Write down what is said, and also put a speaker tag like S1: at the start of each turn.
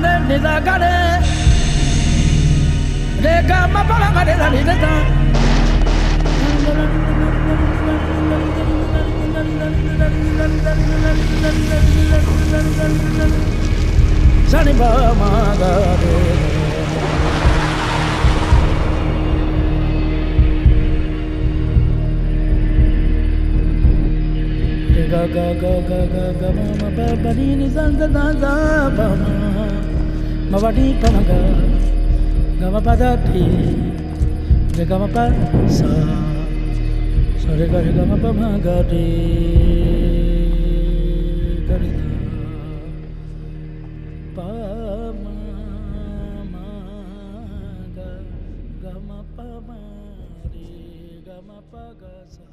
S1: ga re re ga ma pa ga re ra re da Sani ba ma ga ga ga ga ga ga ga ma ma pa pa ni ni sa sa sa sa pa ma ma pa ni pa ma ga ga ma pa da ti re ga ma pa sa sa re ga re ga ma pa ma ga ti ga re da pa ma ma ga ga ma pa ma re ga ma pa ga sa